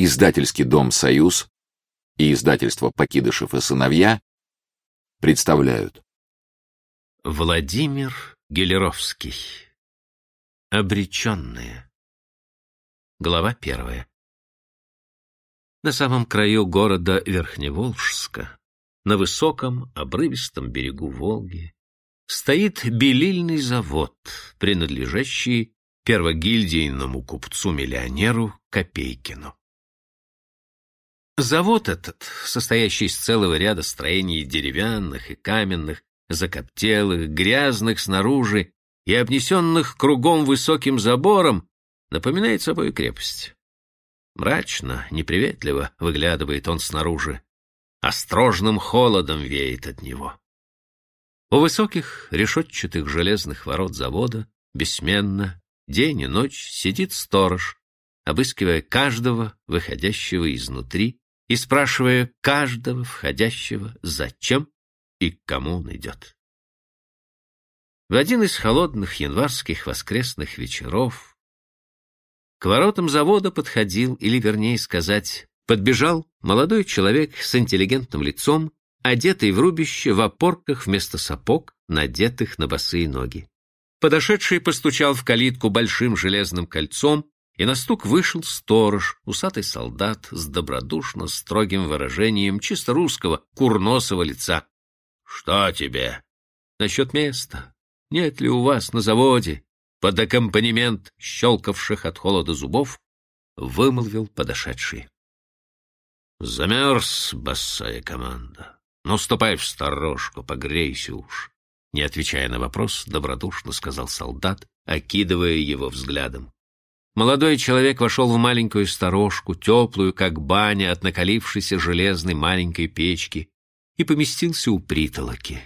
Издательский дом «Союз» и издательство «Покидышев и сыновья» представляют. Владимир Гелеровский. Обреченные. Глава первая. На самом краю города Верхневолжска, на высоком обрывистом берегу Волги, стоит белильный завод, принадлежащий первогильдийному купцу-миллионеру Копейкину. Завод этот, состоящий из целого ряда строений деревянных и каменных, закоптелых, грязных снаружи и обнесенных кругом высоким забором, напоминает собой крепость. Мрачно, неприветливо выглядывает он снаружи, острожным холодом веет от него. У высоких решетчатых железных ворот завода бессменно, день и ночь сидит сторож, обыскивая каждого, выходящего изнутри, и спрашивая каждого входящего, зачем и к кому он идет. В один из холодных январских воскресных вечеров к воротам завода подходил, или, вернее сказать, подбежал молодой человек с интеллигентным лицом, одетый в рубище в опорках вместо сапог, надетых на босые ноги. Подошедший постучал в калитку большим железным кольцом, и на стук вышел сторож, усатый солдат с добродушно строгим выражением чисто русского, курносого лица. — Что тебе? — Насчет места. Нет ли у вас на заводе? Под аккомпанемент щелкавших от холода зубов вымолвил подошедший. — Замерз, босая команда. Ну, ступай в сторожку, погрейся уж. Не отвечая на вопрос, добродушно сказал солдат, окидывая его взглядом. Молодой человек вошел в маленькую сторожку, теплую, как баня от накалившейся железной маленькой печки, и поместился у притолоки.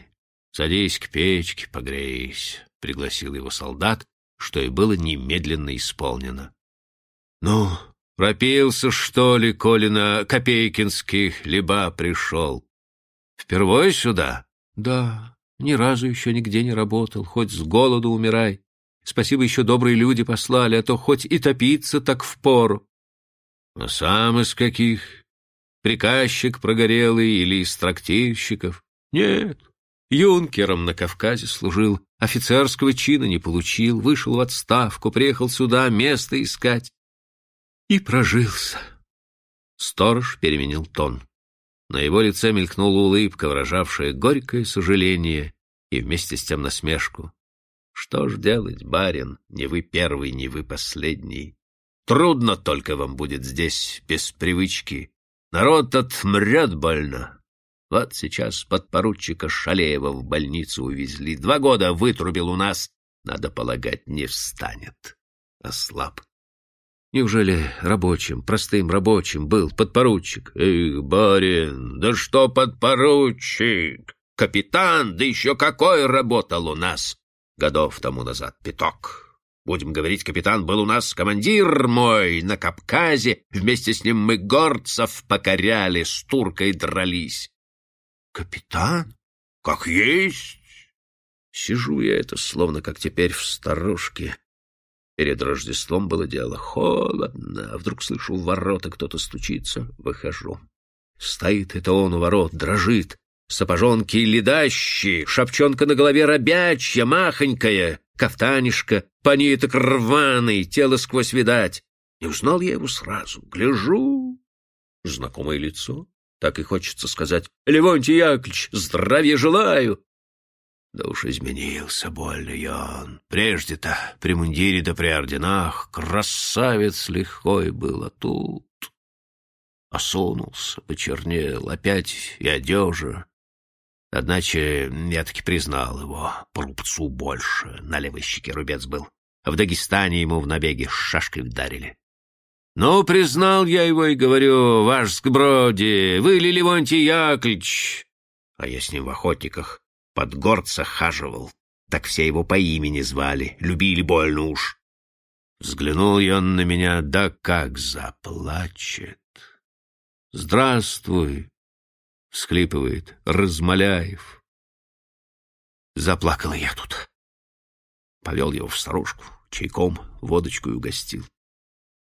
«Садись к печке, погрейся», — пригласил его солдат, что и было немедленно исполнено. «Ну, пропился, что ли, коли на Копейкинских хлеба пришел? Впервые сюда?» «Да, ни разу еще нигде не работал, хоть с голоду умирай. Спасибо, еще добрые люди послали, а то хоть и топиться так впору. А сам из каких? Приказчик прогорелый или из трактирщиков? Нет. Юнкером на Кавказе служил, офицерского чина не получил, вышел в отставку, приехал сюда место искать. И прожился. Сторож переменил тон. На его лице мелькнула улыбка, выражавшая горькое сожаление и вместе с тем насмешку. Что ж делать, барин, не вы первый, не вы последний. Трудно только вам будет здесь без привычки. Народ отмрет больно. Вот сейчас подпоручика Шалеева в больницу увезли. Два года вытрубил у нас. Надо полагать, не встанет. Ослаб. Неужели рабочим, простым рабочим был подпоручик? Эх, барин, да что подпоручик? Капитан, да еще какой работал у нас! Годов тому назад пяток. Будем говорить, капитан был у нас командир мой на Кавказе. Вместе с ним мы горцев покоряли, с туркой дрались. Капитан? Как есть. Сижу я это, словно как теперь в сторожке. Перед Рождеством было дело. Холодно. А вдруг слышу, в ворота кто-то стучится. Выхожу. Стоит это он у ворот, дрожит. Сапожонки ледащие, шапчонка на голове робячья, махонькая, кафтанишка, по рваный, тело сквозь видать. Не узнал я его сразу. Гляжу. Знакомое лицо. Так и хочется сказать. Левонтий Яковлевич, здравия желаю. Да уж изменился больно он. Прежде-то при мундире да при орденах красавец лихой был, а тут... Осунулся, почернел, опять и одежа. Одначе я таки признал его по рубцу больше. На левой щеке рубец был. В Дагестане ему в набеге шашкой вдарили. Ну, признал я его и говорю, ваш сброди, вы ли Левонтий Яковлевич? А я с ним в охотниках под горца хаживал. Так все его по имени звали, любили больно уж. Взглянул я на меня, да как заплачет. Здравствуй, всхлипывает Размоляев. Заплакала я тут. Повел его в старушку, чайком, водочку угостил.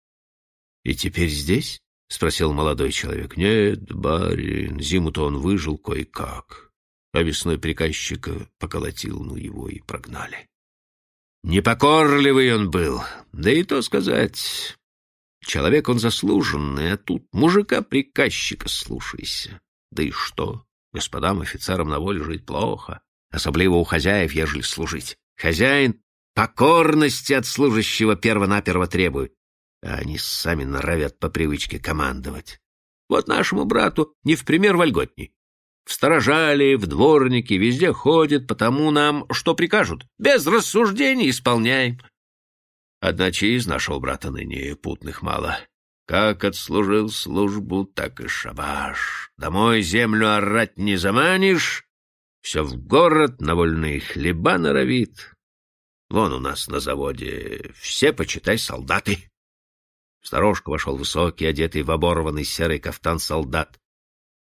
— И теперь здесь? — спросил молодой человек. «Нет, барин, зиму-то он выжил кое-как, а весной приказчика поколотил, ну его и прогнали». Непокорливый он был, да и то сказать. Человек он заслуженный, а тут мужика-приказчика слушайся. Да и что? Господам офицерам на воле жить плохо, особливо у хозяев, ежели служить. Хозяин покорности от служащего перво-наперво требует, а они сами норовят по привычке командовать. Вот нашему брату не в пример вольготней. В сторожали, в дворнике, везде ходит, потому нам что прикажут. Без рассуждений исполняем. Одначе из нашего брата ныне путных мало. Как отслужил службу, так и шабаш. Домой землю орать не заманишь, все в город на вольные хлеба норовит. Вон у нас на заводе все, почитай, солдаты. В сторожку вошел высокий, одетый в оборванный серый кафтан солдат.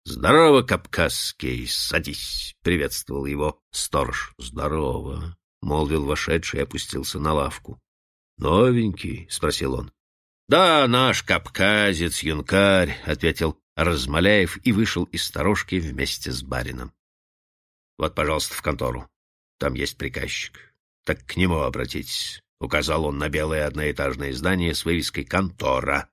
«Здорово, Кавказский, садись!» — приветствовал его сторож. «Здорово!» — молвил вошедший и опустился на лавку. «Новенький?» — спросил он. «Да, наш кавказец, юнкарь», — ответил Размаляев и вышел из сторожки вместе с барином. «Вот, пожалуйста, в контору. Там есть приказчик. Так к нему обратитесь», — указал он на белое одноэтажное здание с вывеской «Контора».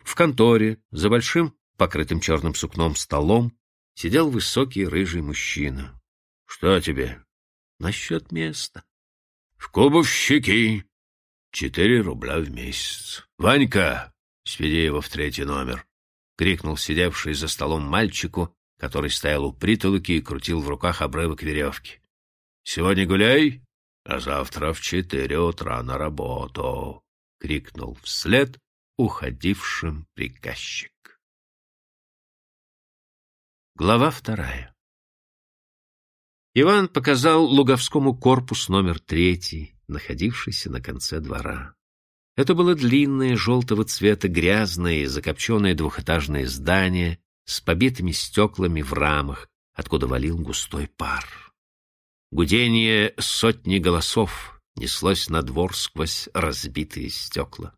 В конторе, за большим покрытым черным сукном столом, сидел высокий рыжий мужчина. — Что тебе? — Насчет места. — В кубовщики. Четыре рубля в месяц. — Ванька, сведи его в третий номер, — крикнул сидевший за столом мальчику, который стоял у притолоки и крутил в руках обрывок веревки. — Сегодня гуляй, а завтра в четыре утра на работу, — крикнул вслед уходившим приказчик. Глава вторая Иван показал Луговскому корпус номер третий, находившийся на конце двора. Это было длинное, желтого цвета, грязное, закопченное двухэтажное здание с побитыми стеклами в рамах, откуда валил густой пар. Гудение сотни голосов неслось на двор сквозь разбитые стекла.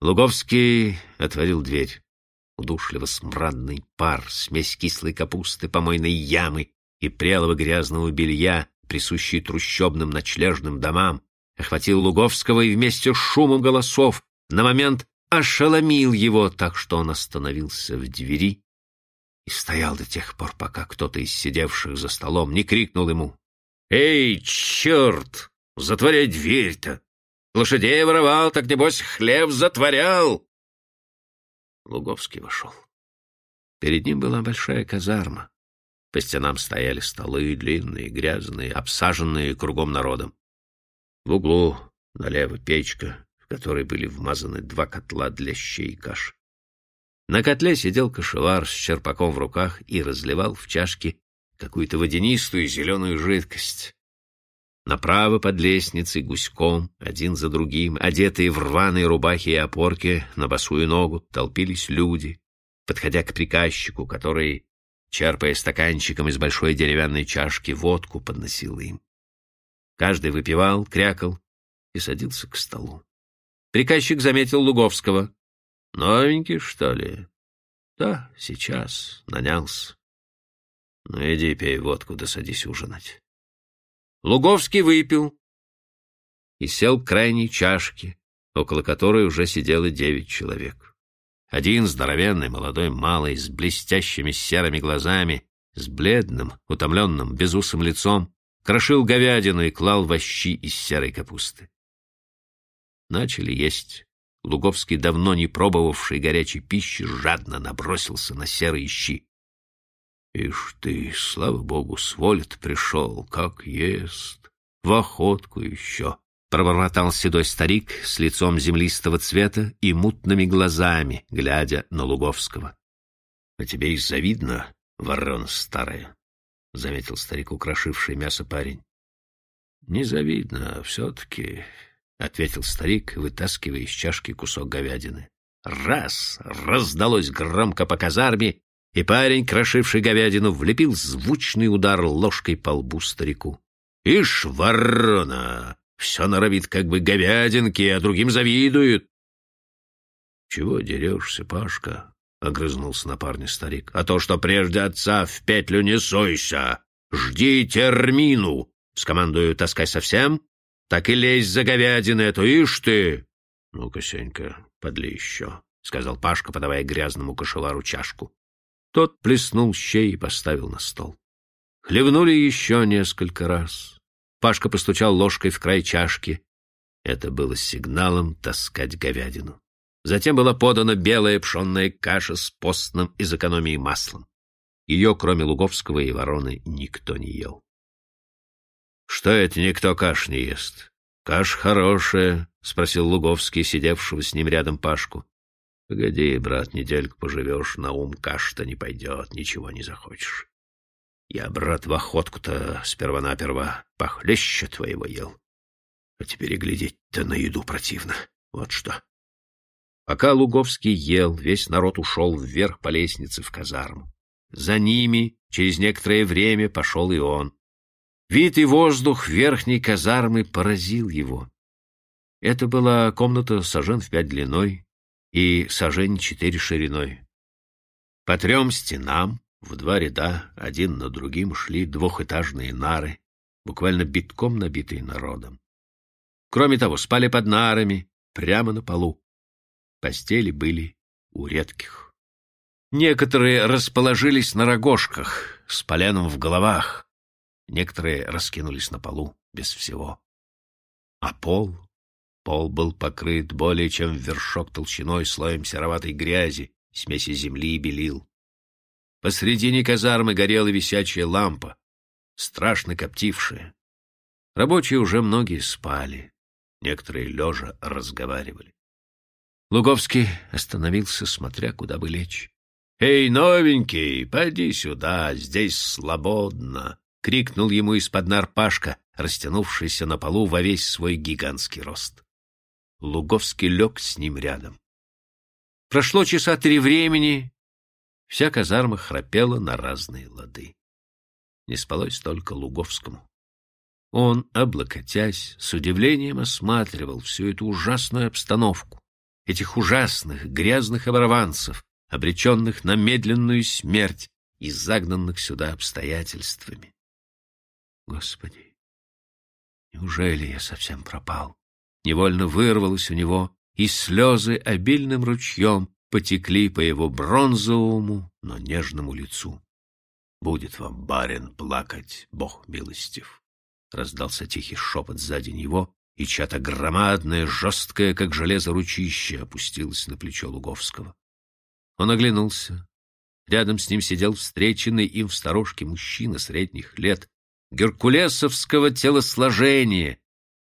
Луговский отворил дверь удушливо-смрадный пар, смесь кислой капусты, помойной ямы и прелого грязного белья, присущий трущобным ночлежным домам, охватил Луговского и вместе с шумом голосов на момент ошеломил его так, что он остановился в двери и стоял до тех пор, пока кто-то из сидевших за столом не крикнул ему «Эй, черт! Затворяй дверь-то! Лошадей воровал, так небось хлеб затворял!» Луговский вошел. Перед ним была большая казарма. По стенам стояли столы, длинные, грязные, обсаженные кругом народом. В углу налево печка, в которой были вмазаны два котла для щей и каши. На котле сидел кошевар с черпаком в руках и разливал в чашки какую-то водянистую зеленую жидкость. Направо под лестницей гуськом, один за другим, одетые в рваные рубахи и опорки, на босую ногу, толпились люди, подходя к приказчику, который, черпая стаканчиком из большой деревянной чашки, водку подносил им. Каждый выпивал, крякал и садился к столу. Приказчик заметил Луговского. «Новенький, что ли?» «Да, сейчас, нанялся». «Ну, иди пей водку, да садись ужинать». Луговский выпил и сел к крайней чашке, около которой уже сидело девять человек. Один здоровенный молодой малый с блестящими серыми глазами, с бледным, утомленным, безусым лицом, крошил говядину и клал в щи из серой капусты. Начали есть. Луговский, давно не пробовавший горячей пищи, жадно набросился на серые щи. Ишь ты, слава богу, с пришел, как ест. В охотку еще. Пробормотал седой старик с лицом землистого цвета и мутными глазами, глядя на Луговского. — А тебе и завидно, ворона старая, — заметил старик, украшивший мясо парень. — Не завидно, а все-таки, — ответил старик, вытаскивая из чашки кусок говядины. Раз! Раздалось громко по казарме, и парень, крошивший говядину, влепил звучный удар ложкой по лбу старику. «Ишь, ворона! Все норовит как бы говядинки, а другим завидует!» Чего дерешься, Пашка? — огрызнулся на парня старик. — А то, что прежде отца в петлю не сойся. Жди термину. Скомандую таскай совсем, так и лезь за говядины эту, ишь ты. — Ну-ка, Сенька, подли еще, — сказал Пашка, подавая грязному кошевару чашку. Тот плеснул щей и поставил на стол. Хлебнули еще несколько раз. Пашка постучал ложкой в край чашки. Это было сигналом таскать говядину. Затем была подана белая пшенная каша с постным из экономии маслом. Ее, кроме Луговского и Вороны, никто не ел. — Что это никто каш не ест? — Каш хорошая, — спросил Луговский, сидевшего с ним рядом Пашку. — Погоди, брат, недельку поживешь, на ум каш-то не пойдет, ничего не захочешь. Я, брат, в охотку-то сперва-наперво похлеще твоего ел. А теперь и глядеть-то на еду противно. Вот что. Пока Луговский ел, весь народ ушел вверх по лестнице в казарму. За ними через некоторое время пошел и он. Вид и воздух верхней казармы поразил его. Это была комната сажен в пять длиной и сажен четыре шириной. По трем стенам, в два ряда, один на другим, шли двухэтажные нары, буквально битком набитые народом. Кроме того, спали под нарами, прямо на полу. Постели были у редких. Некоторые расположились на рогожках с поленом в головах, некоторые раскинулись на полу без всего. А пол? Пол был покрыт более чем вершок толщиной слоем сероватой грязи, смеси земли и белил. Посредине казармы горела висячая лампа, страшно коптившая. Рабочие уже многие спали, некоторые лежа разговаривали. Луговский остановился, смотря, куда бы лечь. «Эй, новенький, пойди сюда, здесь свободно!» — крикнул ему из-под нар Пашка, растянувшийся на полу во весь свой гигантский рост. Луговский лег с ним рядом. Прошло часа три времени, вся казарма храпела на разные лады. Не спалось только Луговскому. Он, облокотясь, с удивлением осматривал всю эту ужасную обстановку этих ужасных, грязных оборванцев, обреченных на медленную смерть и загнанных сюда обстоятельствами. Господи, неужели я совсем пропал? Невольно вырвалось у него, и слезы обильным ручьем потекли по его бронзовому, но нежному лицу. «Будет вам, барин, плакать, Бог милостив!» Раздался тихий шепот сзади него, и чья-то громадная, жесткая, как железо, ручище опустилась на плечо Луговского. Он оглянулся. Рядом с ним сидел встреченный им в сторожке мужчина средних лет, геркулесовского телосложения,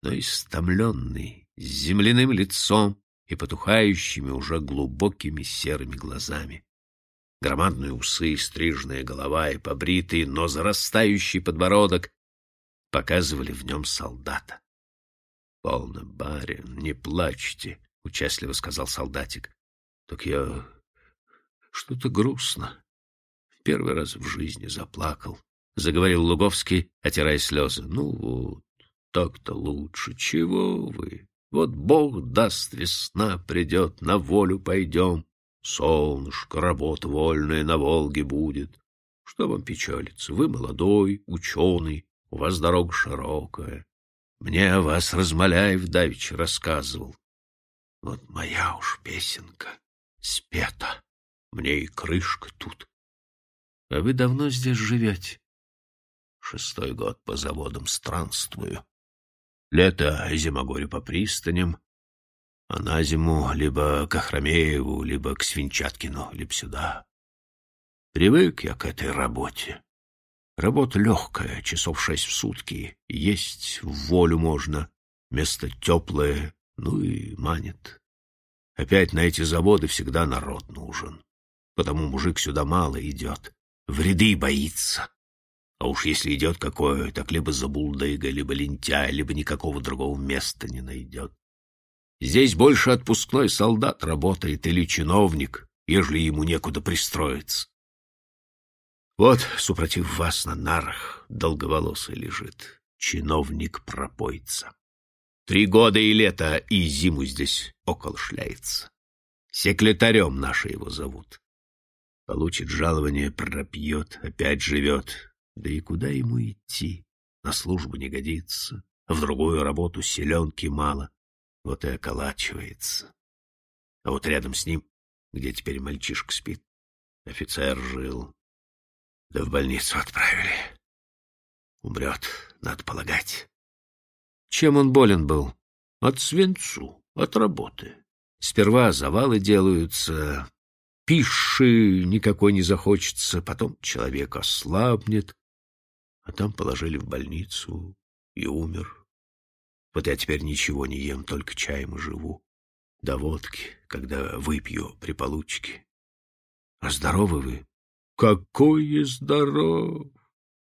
но истомленный, с земляным лицом и потухающими уже глубокими серыми глазами. Громадные усы, стрижная голова и побритый, но зарастающий подбородок показывали в нем солдата. — Полно, барин, не плачьте, — участливо сказал солдатик. — Так я... что-то грустно. Первый раз в жизни заплакал, — заговорил Луговский, отирая слезы. — Ну вот, так-то лучше. Чего вы? Вот Бог даст, весна придет, на волю пойдем. Солнышко, работа вольная на Волге будет. Что вам печалиться? Вы молодой, ученый, у вас дорога широкая. Мне о вас Размаляев давеча рассказывал. Вот моя уж песенка спета. Мне и крышка тут. А вы давно здесь живете? Шестой год по заводам странствую. Лето зимогорю по пристаням, а на зиму либо к Охромееву, либо к Свинчаткину, либо сюда. Привык я к этой работе. Работа легкая, часов шесть в сутки, есть в волю можно, место теплое, ну и манит. Опять на эти заводы всегда народ нужен, потому мужик сюда мало идет, в ряды боится. А уж если идет какое, так либо забулдыга, либо лентяй, либо никакого другого места не найдет. Здесь больше отпускной солдат работает или чиновник, ежели ему некуда пристроиться. Вот, супротив вас на нарах, долговолосый лежит, чиновник-пропойца. Три года и лето, и зиму здесь около шляется. Секретарем наши его зовут. Получит жалование, пропьет, опять живет. Да и куда ему идти? На службу не годится, в другую работу селенки мало. Вот и околачивается. А вот рядом с ним, где теперь мальчишка спит, офицер жил. Да в больницу отправили. Умрет, надо полагать. Чем он болен был? От свинцу, от работы. Сперва завалы делаются, пиши никакой не захочется, потом человек ослабнет, а там положили в больницу и умер. Вот я теперь ничего не ем, только чаем и живу. До водки, когда выпью при получке. А здоровы вы? Какой здоров!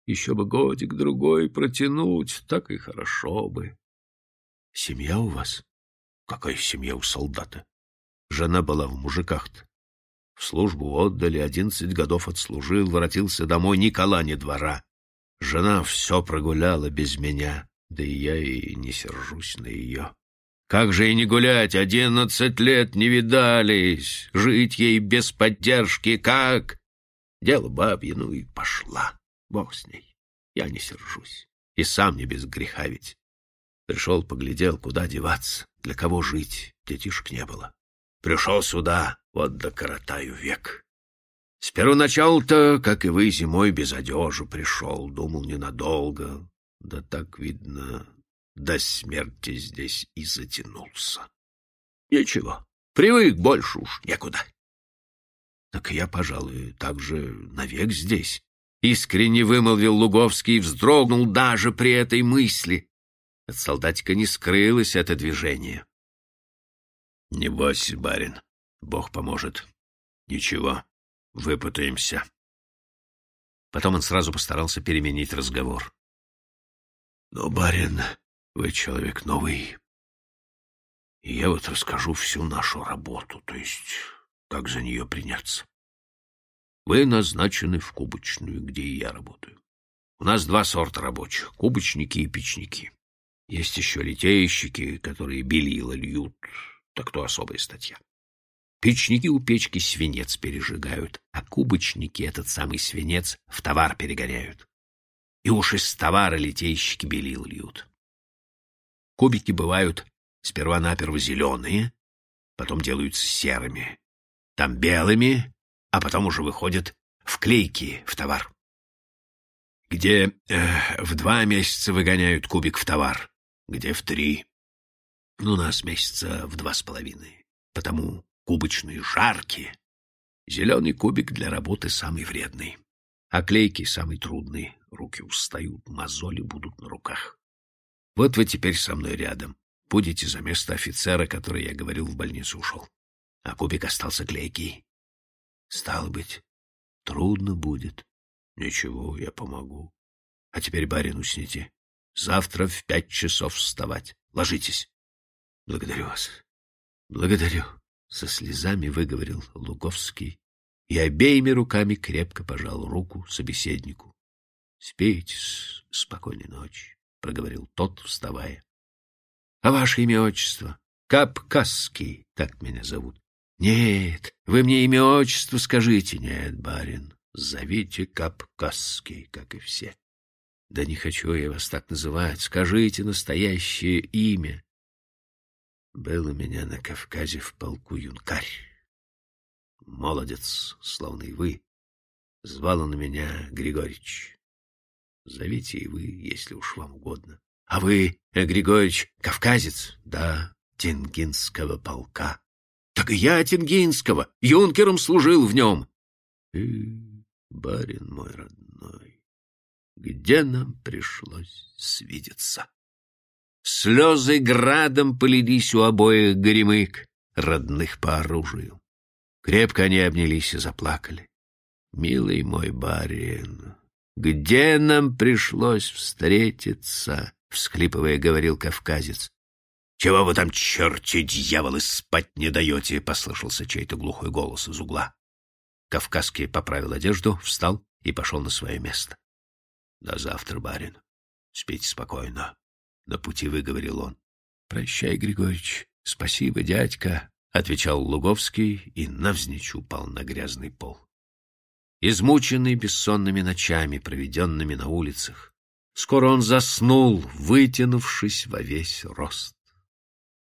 Еще бы годик-другой протянуть, так и хорошо бы. Семья у вас? Какая семья у солдата? Жена была в мужиках-то. В службу отдали, одиннадцать годов отслужил, воротился домой, ни кола, ни двора. Жена все прогуляла без меня, да и я и не сержусь на ее. Как же и не гулять, одиннадцать лет не видались, жить ей без поддержки, как? Дело бабье, ну и пошла, бог с ней, я не сержусь, и сам не без греха ведь. Пришел, поглядел, куда деваться, для кого жить, детишек не было. Пришел сюда, вот докоротаю век. С первоначала-то, как и вы, зимой без одежи пришел, думал ненадолго. Да так, видно, до смерти здесь и затянулся. Ничего, привык больше уж некуда. Так я, пожалуй, так же навек здесь. Искренне вымолвил Луговский и вздрогнул даже при этой мысли. От солдатика не скрылось это движение. — Не бойся, барин, Бог поможет. Ничего, выпутаемся. Потом он сразу постарался переменить разговор. — Но, барин, вы человек новый, и я вот расскажу всю нашу работу, то есть как за нее приняться. Вы назначены в кубочную, где и я работаю. У нас два сорта рабочих — кубочники и печники. Есть еще литейщики, которые белила льют, так то особая статья. Печники у печки свинец пережигают, а кубочники этот самый свинец в товар перегоняют. И уж из товара литейщики белил льют. Кубики бывают сперва-наперво зеленые, потом делаются серыми, там белыми, а потом уже выходят в клейки в товар. Где э, в два месяца выгоняют кубик в товар, где в три. Ну, нас месяца в два с половиной. Потому кубочные жаркие. Зеленый кубик для работы самый вредный. А клейкий самый трудный. Руки устают, мозоли будут на руках. Вот вы теперь со мной рядом. Будете за место офицера, который, я говорил, в больницу ушел. А кубик остался клейкий. Стало быть, трудно будет. Ничего, я помогу. А теперь, барин, усните. Завтра в пять часов вставать. Ложитесь. Благодарю вас. Благодарю. Со слезами выговорил Луговский и обеими руками крепко пожал руку собеседнику. Спейте, спокойной ночи, проговорил тот, вставая. А ваше имя отчество? Капкасский, так меня зовут. Нет, вы мне имя отчество скажите. Нет, барин, зовите Капкасский, как и все. Да не хочу я вас так называть. Скажите настоящее имя. Был у меня на Кавказе в полку юнкарь. Молодец, словно и вы. Звал он меня Григорьевич. Зовите и вы, если уж вам угодно. А вы, э, Григорьевич, кавказец? Да, Тенгинского полка. Так и я Тенгинского, юнкером служил в нем. И, барин мой родной, где нам пришлось свидеться. Слезы градом полились у обоих горемык, родных по оружию. Крепко они обнялись и заплакали. «Милый мой барин, где нам пришлось встретиться?» — всхлипывая, говорил кавказец. «Чего вы там, черти дьяволы, спать не даете?» — послышался чей-то глухой голос из угла. Кавказский поправил одежду, встал и пошел на свое место. До завтра, барин. Спите спокойно. На пути выговорил он. Прощай, Григорьевич. Спасибо, дядька. отвечал Луговский и навзничь упал на грязный пол. Измученный бессонными ночами, проведенными на улицах, скоро он заснул, вытянувшись во весь рост.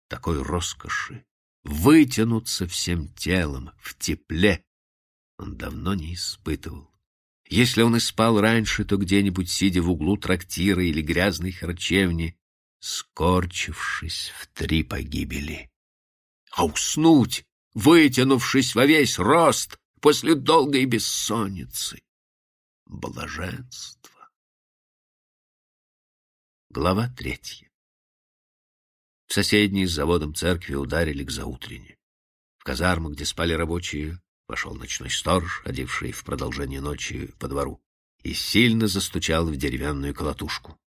Такой роскоши вытянуться всем телом в тепле он давно не испытывал. Если он и спал раньше, то где-нибудь, сидя в углу трактира или грязной харчевни, скорчившись в три погибели. А уснуть, вытянувшись во весь рост после долгой бессонницы. Блаженство. Глава третья. В соседней с заводом церкви ударили к заутрене. В казарму, где спали рабочие, Вошел ночной сторож, одевший в продолжение ночи по двору, и сильно застучал в деревянную колотушку. —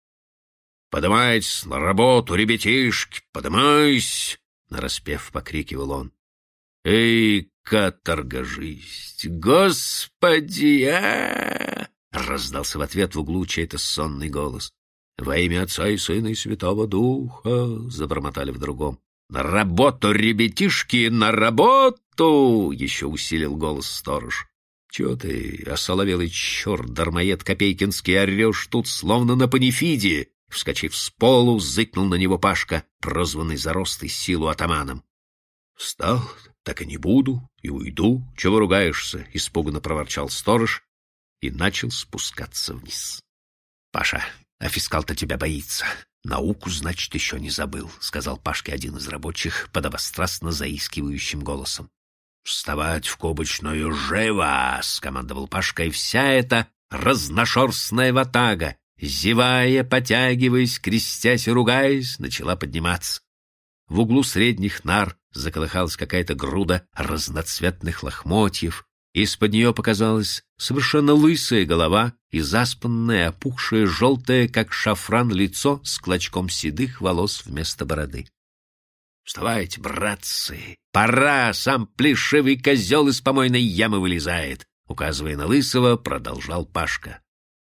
Подымайтесь на работу, ребятишки, подымайся! — нараспев покрикивал он. — Эй, каторга жизнь! Господи! А! Раздался в ответ в углу чей-то сонный голос. «Во имя Отца и Сына и Святого Духа!» — забормотали в другом. «На работу, ребятишки, на работу!» — еще усилил голос сторож. «Чего ты, осоловелый черт, дармоед Копейкинский, орешь тут, словно на панифиде?» Вскочив с полу, зыкнул на него Пашка, прозванный за рост и силу атаманом. «Встал, так и не буду, и уйду. Чего ругаешься?» — испуганно проворчал сторож и начал спускаться вниз. «Паша, а фискал-то тебя боится. «Науку, значит, еще не забыл», — сказал Пашке один из рабочих подобострастно заискивающим голосом. «Вставать в кубочную живо!» — скомандовал Пашка, и вся эта разношерстная ватага, зевая, потягиваясь, крестясь и ругаясь, начала подниматься. В углу средних нар заколыхалась какая-то груда разноцветных лохмотьев, из-под нее показалась совершенно лысая голова и заспанное, опухшее, желтое, как шафран, лицо с клочком седых волос вместо бороды. «Вставайте, братцы! Пора! Сам плешивый козел из помойной ямы вылезает!» Указывая на Лысого, продолжал Пашка.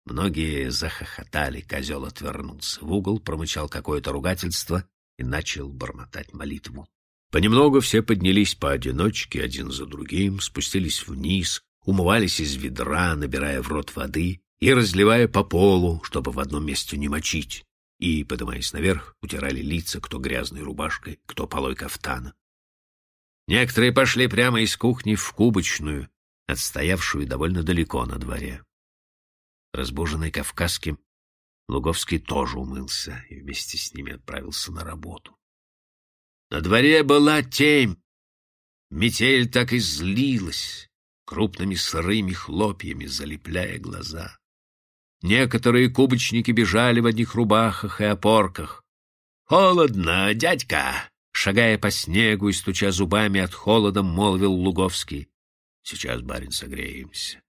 Многие захохотали, козел отвернулся в угол, промычал какое-то ругательство и начал бормотать молитву. Понемногу все поднялись поодиночке, один за другим, спустились вниз, умывались из ведра, набирая в рот воды и разливая по полу, чтобы в одном месте не мочить, и, поднимаясь наверх, утирали лица кто грязной рубашкой, кто полой кафтана. Некоторые пошли прямо из кухни в кубочную, отстоявшую довольно далеко на дворе. Разбуженный Кавказским, Луговский тоже умылся и вместе с ними отправился на работу. На дворе была темь. Метель так и злилась, крупными сырыми хлопьями залепляя глаза. Некоторые кубочники бежали в одних рубахах и опорках. «Холодно, дядька!» Шагая по снегу и стуча зубами от холода, молвил Луговский. «Сейчас, барин, согреемся.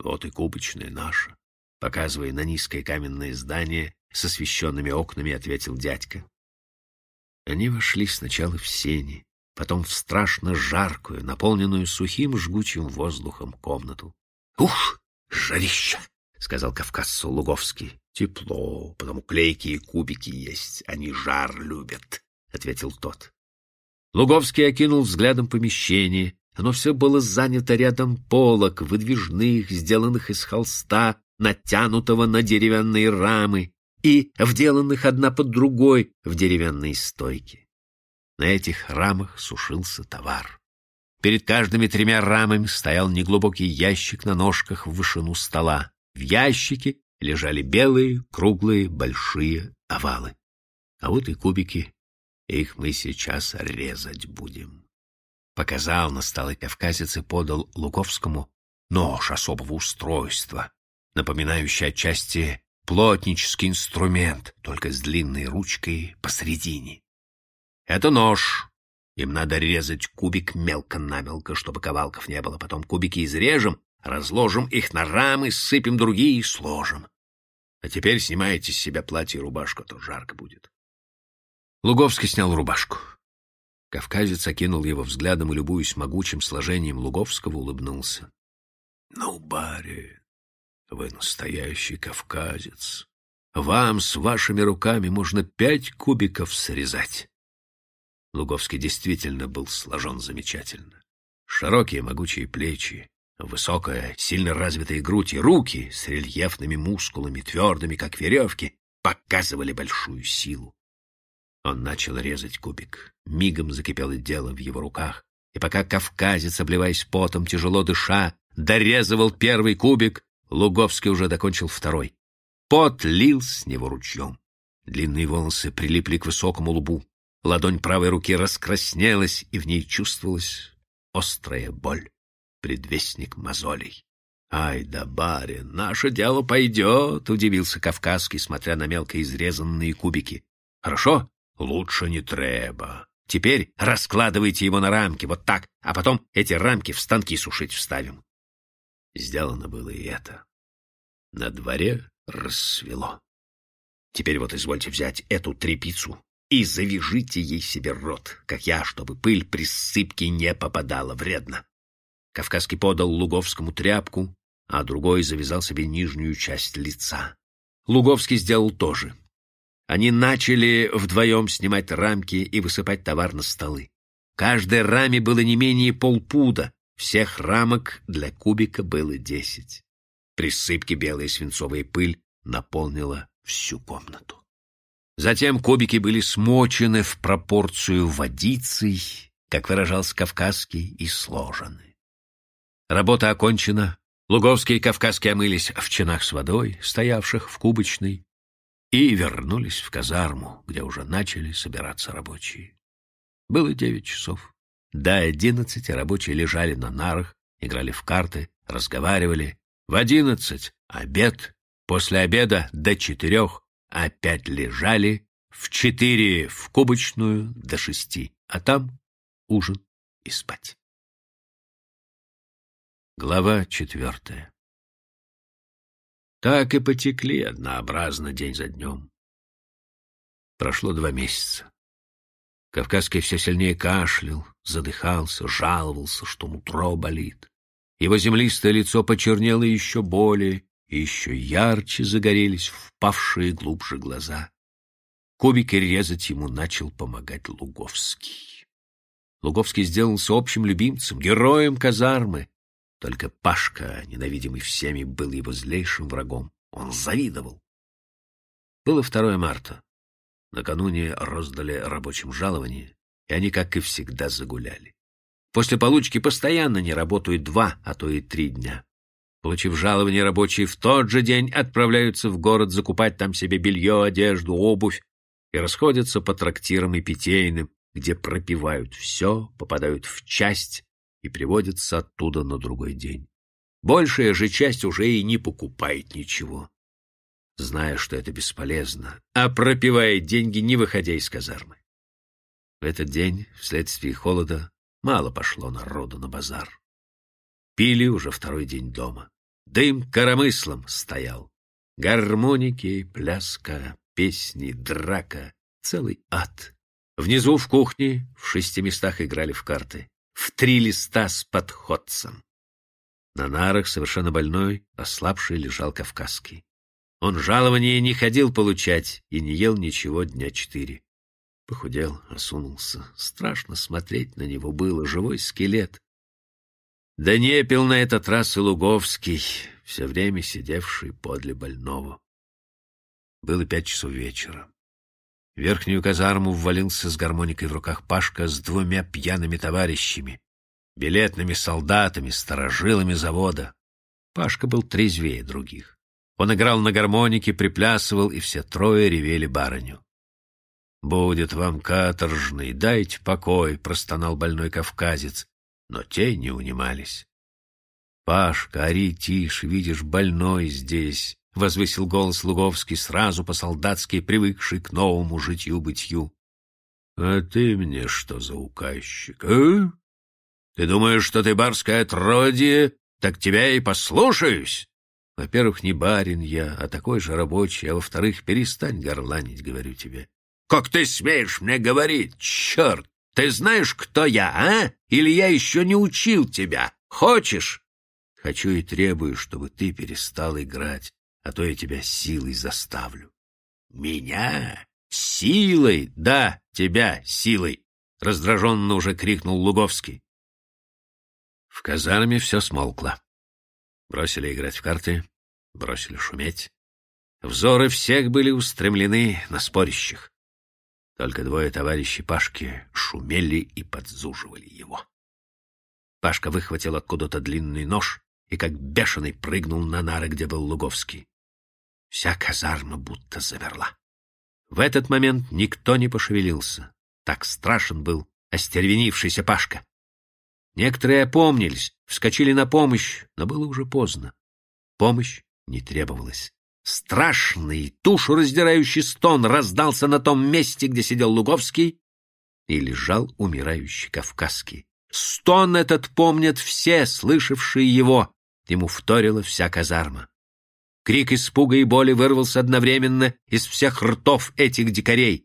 Вот и кубочная наша». Показывая на низкое каменное здание с освещенными окнами, ответил дядька. Они вошли сначала в сени, потом в страшно жаркую, наполненную сухим жгучим воздухом комнату. — Ух, жарища! — сказал кавказцу Луговский. — Тепло, потому клейкие кубики есть, они жар любят, — ответил тот. Луговский окинул взглядом помещение. Оно все было занято рядом полок, выдвижных, сделанных из холста, натянутого на деревянные рамы, и вделанных одна под другой в деревянные стойки. На этих рамах сушился товар. Перед каждыми тремя рамами стоял неглубокий ящик на ножках в вышину стола. В ящике лежали белые, круглые, большие овалы. А вот и кубики. Их мы сейчас резать будем. Показал на столе кавказец и подал Луковскому нож особого устройства, напоминающий отчасти плотнический инструмент, только с длинной ручкой посредине. Это нож. Им надо резать кубик мелко-намелко, чтобы ковалков не было. Потом кубики изрежем, разложим их на рамы, сыпем другие и сложим. А теперь снимайте с себя платье и рубашку, а то жарко будет. Луговский снял рубашку. Кавказец окинул его взглядом и, любуясь могучим сложением Луговского, улыбнулся. — Ну, барин, вы настоящий кавказец. Вам с вашими руками можно пять кубиков срезать. Луговский действительно был сложен замечательно. Широкие могучие плечи, высокая, сильно развитая грудь и руки с рельефными мускулами, твердыми, как веревки, показывали большую силу. Он начал резать кубик. Мигом закипело дело в его руках, и пока кавказец, обливаясь потом, тяжело дыша, дорезывал первый кубик, Луговский уже докончил второй. Пот лил с него ручьем. Длинные волосы прилипли к высокому лбу. Ладонь правой руки раскраснелась, и в ней чувствовалась острая боль, предвестник мозолей. «Ай да, барин, наше дело пойдет!» — удивился Кавказский, смотря на мелко изрезанные кубики. «Хорошо? Лучше не треба. Теперь раскладывайте его на рамки, вот так, а потом эти рамки в станки сушить вставим». Сделано было и это. На дворе рассвело. Теперь вот извольте взять эту трепицу и завяжите ей себе рот, как я, чтобы пыль при ссыпке не попадала вредно. Кавказский подал Луговскому тряпку, а другой завязал себе нижнюю часть лица. Луговский сделал то же. Они начали вдвоем снимать рамки и высыпать товар на столы. Каждой раме было не менее полпуда, всех рамок для кубика было десять. При сыпке белая свинцовая пыль наполнила всю комнату. Затем кубики были смочены в пропорцию водицей, как выражался Кавказский, и сложены. Работа окончена. Луговский и Кавказский омылись в чинах с водой, стоявших в кубочной, и вернулись в казарму, где уже начали собираться рабочие. Было девять часов. До одиннадцати рабочие лежали на нарах, играли в карты, разговаривали. В одиннадцать — обед. После обеда до четырех опять лежали, в четыре в кубочную до шести, а там ужин и спать. Глава четвертая Так и потекли однообразно день за днем. Прошло два месяца. Кавказский все сильнее кашлял, задыхался, жаловался, что нутро болит. Его землистое лицо почернело еще более, и еще ярче загорелись впавшие глубже глаза. Кубики резать ему начал помогать Луговский. Луговский сделался общим любимцем, героем казармы. Только Пашка, ненавидимый всеми, был его злейшим врагом. Он завидовал. Было 2 марта. Накануне роздали рабочим жалование, и они, как и всегда, загуляли. После получки постоянно не работают два, а то и три дня. Получив жалование, рабочие в тот же день отправляются в город закупать там себе белье, одежду, обувь и расходятся по трактирам и питейным, где пропивают все, попадают в часть и приводятся оттуда на другой день. Большая же часть уже и не покупает ничего, зная, что это бесполезно, а пропивает деньги, не выходя из казармы. В этот день, вследствие холода, мало пошло народу на базар. Пили уже второй день дома. Дым коромыслом стоял. Гармоники, пляска, песни, драка. Целый ад. Внизу в кухне в шести местах играли в карты. В три листа с подходцем. На нарах совершенно больной, ослабший лежал Кавказский. Он жалования не ходил получать и не ел ничего дня четыре. Похудел, осунулся. Страшно смотреть на него было, живой скелет. Да не пил на этот раз и Луговский, все время сидевший подле больного. Было пять часов вечера. В верхнюю казарму ввалился с гармоникой в руках Пашка с двумя пьяными товарищами, билетными солдатами, сторожилами завода. Пашка был трезвее других. Он играл на гармонике, приплясывал, и все трое ревели барыню. «Будет вам каторжный, дайте покой», — простонал больной кавказец, но те не унимались. «Пашка, ори тише, видишь, больной здесь», — возвысил голос Луговский, сразу по-солдатски привыкший к новому житью-бытию. «А ты мне что за указчик, а? Ты думаешь, что ты барское отродье? Так тебя и послушаюсь!» Во-первых, не барин я, а такой же рабочий, а во-вторых, перестань горланить, говорю тебе. «Как ты смеешь мне говорить? Черт! Ты знаешь, кто я, а? Или я еще не учил тебя? Хочешь? Хочу и требую, чтобы ты перестал играть, а то я тебя силой заставлю. Меня? Силой? Да, тебя силой. — раздраженно уже крикнул Луговский. В казарме все смолкло. Бросили играть в карты, бросили шуметь. Взоры всех были устремлены на спорящих. Только двое товарищей Пашки шумели и подзуживали его. Пашка выхватил откуда-то длинный нож и как бешеный прыгнул на нары, где был Луговский. Вся казарма будто замерла. В этот момент никто не пошевелился. Так страшен был остервенившийся Пашка. Некоторые опомнились, вскочили на помощь, но было уже поздно. Помощь не требовалась. Страшный, тушу раздирающий стон раздался на том месте, где сидел Луговский, и лежал умирающий Кавказский. Стон этот помнят все, слышавшие его. Ему вторила вся казарма. Крик испуга и боли вырвался одновременно из всех ртов этих дикарей.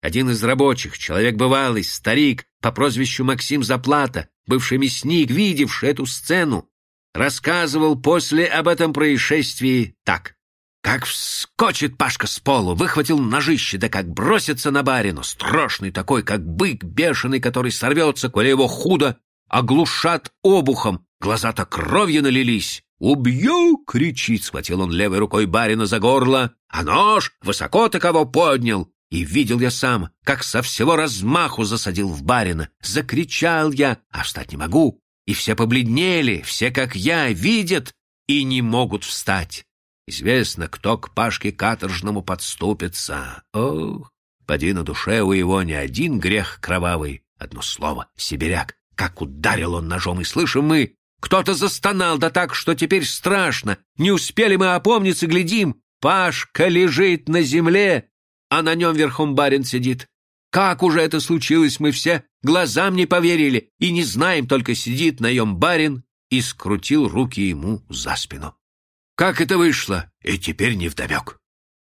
Один из рабочих, человек бывалый, старик, по прозвищу Максим Заплата, бывший мясник, видевший эту сцену, рассказывал после об этом происшествии так. Как вскочит Пашка с полу, выхватил ножище, да как бросится на барину, страшный такой, как бык бешеный, который сорвется, коли его худо оглушат обухом, глаза-то кровью налились. «Убью!» — кричит, схватил он левой рукой барина за горло, а нож высоко-то кого поднял. И видел я сам, как со всего размаху засадил в барина. Закричал я, а встать не могу. И все побледнели, все, как я, видят и не могут встать. Известно, кто к Пашке каторжному подступится. Ох, поди на душе у его не один грех кровавый, одно слово — сибиряк. Как ударил он ножом, и слышим мы, кто-то застонал, да так, что теперь страшно. Не успели мы опомниться, глядим. Пашка лежит на земле, а на нем верхом барин сидит. Как уже это случилось, мы все глазам не поверили и не знаем, только сидит на нем барин и скрутил руки ему за спину. Как это вышло? И теперь не вдомек.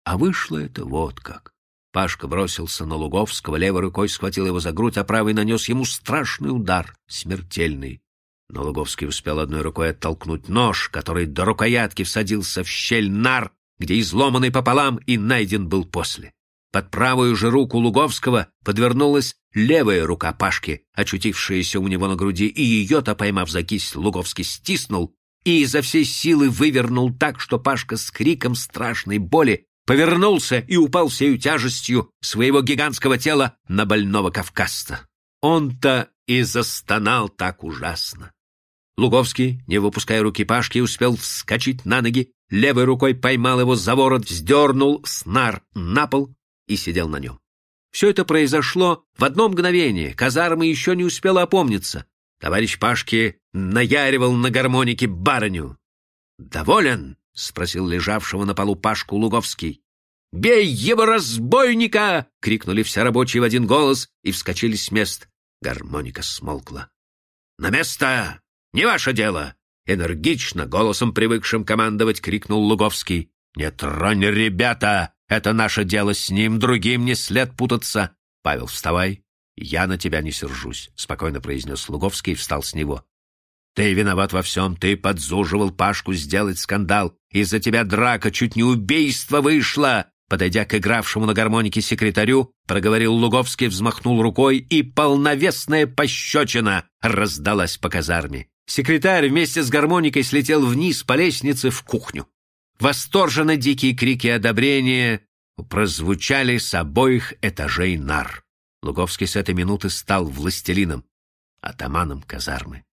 А вышло это вот как. Пашка бросился на Луговского, левой рукой схватил его за грудь, а правой нанес ему страшный удар, смертельный. Но Луговский успел одной рукой оттолкнуть нож, который до рукоятки всадился в щель нар, где изломанный пополам и найден был после. Под правую же руку Луговского подвернулась левая рука Пашки, очутившаяся у него на груди, и ее-то, поймав за кисть, Луговский стиснул и изо всей силы вывернул так, что Пашка с криком страшной боли повернулся и упал всею тяжестью своего гигантского тела на больного кавказца. Он-то и застонал так ужасно. Луговский, не выпуская руки Пашки, успел вскочить на ноги, левой рукой поймал его за ворот, вздернул снар на пол и сидел на нем. Все это произошло в одно мгновение, казарма еще не успела опомниться. Товарищ Пашки наяривал на гармонике барыню. «Доволен?» — спросил лежавшего на полу Пашку Луговский. «Бей его, разбойника!» — крикнули все рабочие в один голос и вскочили с мест. Гармоника смолкла. «На место! Не ваше дело!» Энергично, голосом привыкшим командовать, крикнул Луговский. «Не тронь, ребята! Это наше дело с ним, другим не след путаться!» «Павел, вставай! Я на тебя не сержусь», — спокойно произнес Луговский и встал с него. «Ты виноват во всем, ты подзуживал Пашку сделать скандал. Из-за тебя драка, чуть не убийство вышло!» Подойдя к игравшему на гармонике секретарю, проговорил Луговский, взмахнул рукой, и полновесная пощечина раздалась по казарме. Секретарь вместе с гармоникой слетел вниз по лестнице в кухню. Восторженно дикие крики одобрения прозвучали с обоих этажей нар. Луговский с этой минуты стал властелином, атаманом казармы.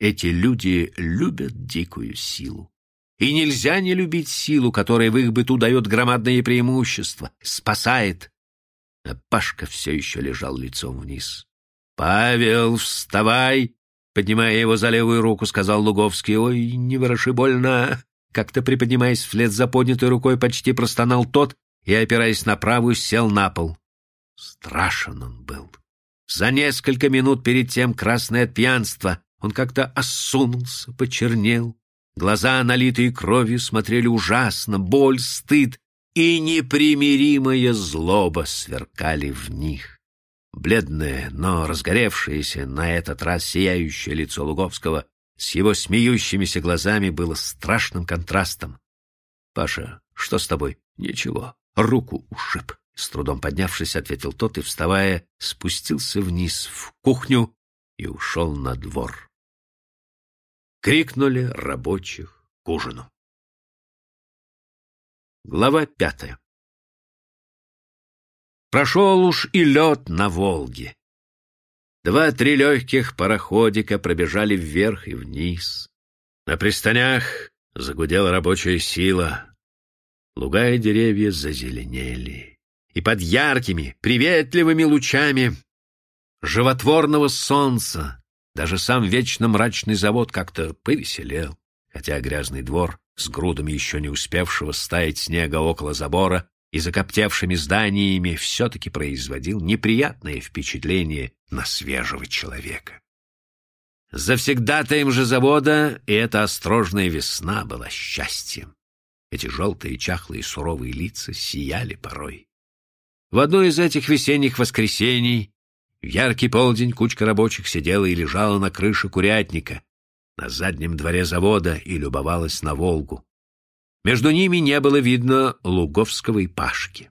Эти люди любят дикую силу. И нельзя не любить силу, которая в их быту дает громадное преимущество, спасает. А Пашка все еще лежал лицом вниз. «Павел, вставай!» Поднимая его за левую руку, сказал Луговский. «Ой, не вороши больно!» Как-то приподнимаясь вслед за поднятой рукой, почти простонал тот и, опираясь на правую, сел на пол. Страшен он был. За несколько минут перед тем, красное от пьянства, он как-то осунулся, почернел. Глаза, налитые кровью, смотрели ужасно, боль, стыд и непримиримая злоба сверкали в них. Бледное, но разгоревшееся, на этот раз сияющее лицо Луговского с его смеющимися глазами было страшным контрастом. — Паша, что с тобой? — Ничего. Руку ушиб. С трудом поднявшись, ответил тот и, вставая, спустился вниз в кухню и ушел на двор. Крикнули рабочих к ужину. Глава пятая Прошел уж и лед на Волге. Два-три легких пароходика пробежали вверх и вниз. На пристанях загудела рабочая сила. Луга и деревья зазеленели. И под яркими, приветливыми лучами животворного солнца даже сам вечно мрачный завод как-то повеселел, хотя грязный двор с грудами еще не успевшего стаять снега около забора и закоптевшими зданиями все-таки производил неприятное впечатление на свежего человека. Завсегдатаем же завода и эта острожная весна была счастьем. Эти желтые, чахлые, суровые лица сияли порой. В одно из этих весенних воскресений в яркий полдень кучка рабочих сидела и лежала на крыше курятника на заднем дворе завода и любовалась на Волгу. Между ними не было видно Луговского и Пашки.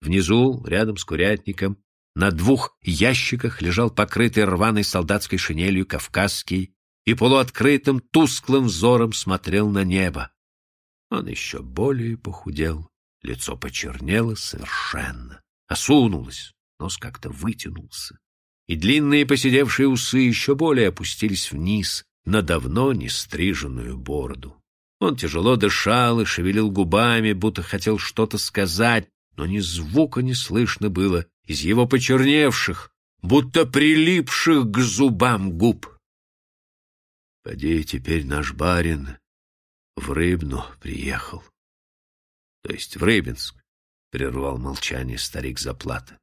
Внизу, рядом с курятником, на двух ящиках лежал покрытый рваной солдатской шинелью кавказский и полуоткрытым тусклым взором смотрел на небо. Он еще более похудел, лицо почернело совершенно, осунулось, нос как-то вытянулся, и длинные поседевшие усы еще более опустились вниз на давно не стриженную бороду. Он тяжело дышал и шевелил губами, будто хотел что-то сказать, но ни звука не слышно было из его почерневших, будто прилипших к зубам губ. «Поди, теперь наш барин в Рыбну приехал, то есть в Рыбинск», — прервал молчание старик Заплата.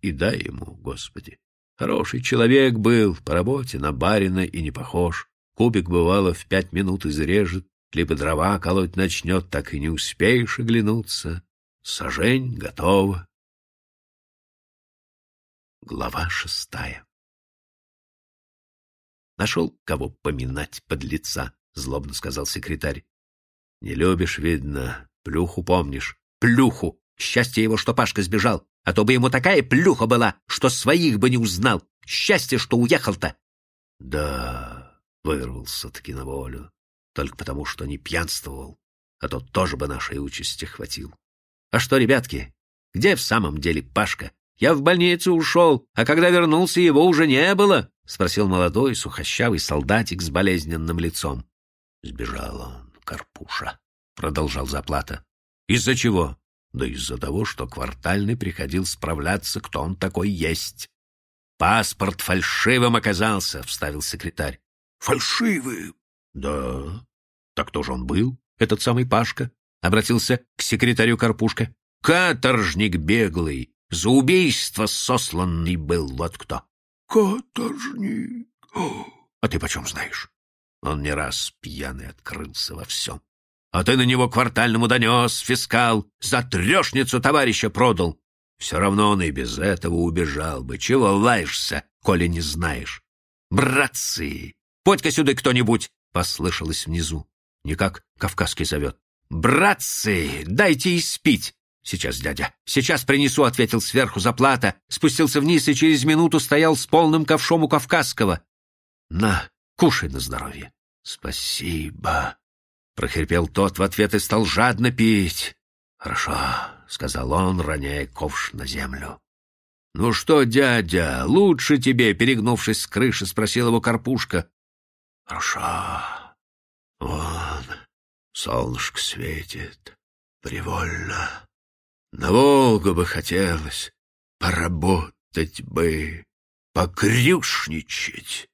«И дай ему, Господи, Хороший человек был, по работе на барина и не похож. Кубик, бывало, в пять минут изрежет, либо дрова колоть начнет, так и не успеешь оглянуться. Сажень готова. Глава шестая Нашел, кого поминать под лица, злобно сказал секретарь. Не любишь, видно, плюху помнишь. Плюху! Счастье его, что Пашка сбежал, а то бы ему такая плюха была, что своих бы не узнал. Счастье, что уехал-то. Да, вырвался-таки на волю только потому, что не пьянствовал, а то тоже бы нашей участи хватил. А что, ребятки, где в самом деле Пашка? Я в больницу ушел, а когда вернулся, его уже не было, — спросил молодой, сухощавый солдатик с болезненным лицом. — Сбежал он, Карпуша, — продолжал Заплата. — Из-за чего? Да из-за того, что квартальный приходил справляться, кто он такой есть. — Паспорт фальшивым оказался, — вставил секретарь. — Фальшивым? — Да. Так кто же он был, этот самый Пашка? Обратился к секретарю Карпушка. Каторжник беглый, за убийство сосланный был, вот кто. Каторжник? А ты почем знаешь? Он не раз пьяный открылся во всем. А ты на него квартальному донес, фискал, за трешницу товарища продал. Все равно он и без этого убежал бы. Чего лаешься, коли не знаешь? Братцы, подь-ка сюда кто-нибудь, — послышалось внизу. Никак Кавказский зовет. «Братцы, дайте испить!» «Сейчас, дядя, сейчас принесу», — ответил сверху заплата, спустился вниз и через минуту стоял с полным ковшом у Кавказского. «На, кушай на здоровье». «Спасибо», — прохрипел тот в ответ и стал жадно пить. «Хорошо», — сказал он, роняя ковш на землю. «Ну что, дядя, лучше тебе?» — перегнувшись с крыши, спросил его Карпушка. «Хорошо», Вон, солнышко светит, привольно. На Волгу бы хотелось, поработать бы, покрюшничать.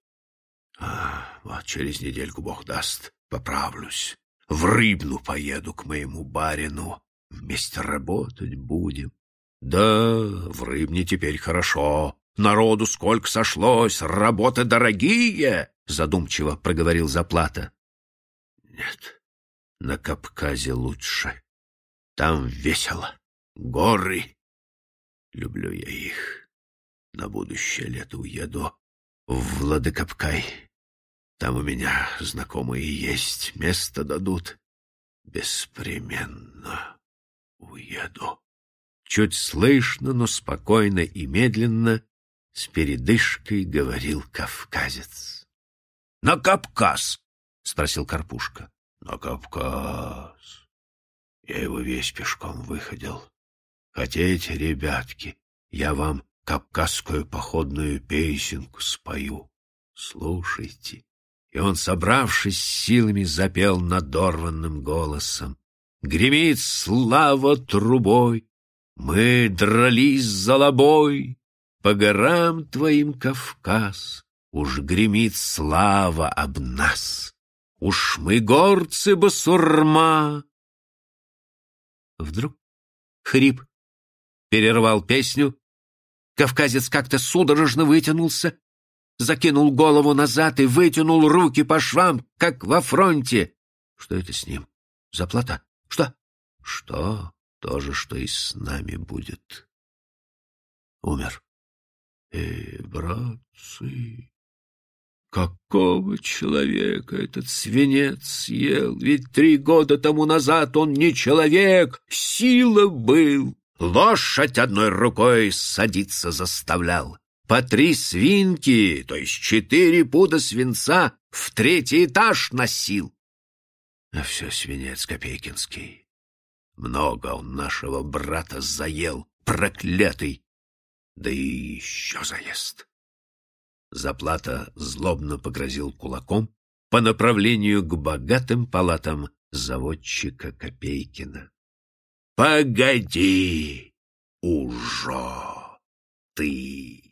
А, вот через недельку Бог даст, поправлюсь. В Рыбну поеду к моему барину, вместе работать будем. Да, в Рыбне теперь хорошо, народу сколько сошлось, работы дорогие, задумчиво проговорил Заплата. Нет, на Кавказе лучше. Там весело. Горы. Люблю я их. На будущее лето уеду в Владыкапкай. Там у меня знакомые есть, место дадут. Беспременно уеду. Чуть слышно, но спокойно и медленно, с передышкой говорил кавказец. — На Кавказ! — спросил Карпушка. — На Кавказ. Я его весь пешком выходил. Хотите, ребятки, я вам кавказскую походную песенку спою. Слушайте. И он, собравшись силами, запел надорванным голосом. Гремит слава трубой, мы дрались за лобой, По горам твоим Кавказ, Уж гремит слава об нас. Уж мы горцы басурма. Вдруг хрип перервал песню. Кавказец как-то судорожно вытянулся, закинул голову назад и вытянул руки по швам, как во фронте. Что это с ним? Заплата? Что? Что? То же, что и с нами будет. Умер. Эй, братцы, какого человека этот свинец съел? Ведь три года тому назад он не человек, сила был. Лошадь одной рукой садиться заставлял. По три свинки, то есть четыре пуда свинца, в третий этаж носил. А все свинец Копейкинский. Много он нашего брата заел, проклятый, да и еще заест. Заплата злобно погрозил кулаком по направлению к богатым палатам заводчика Копейкина. — Погоди, уже ты!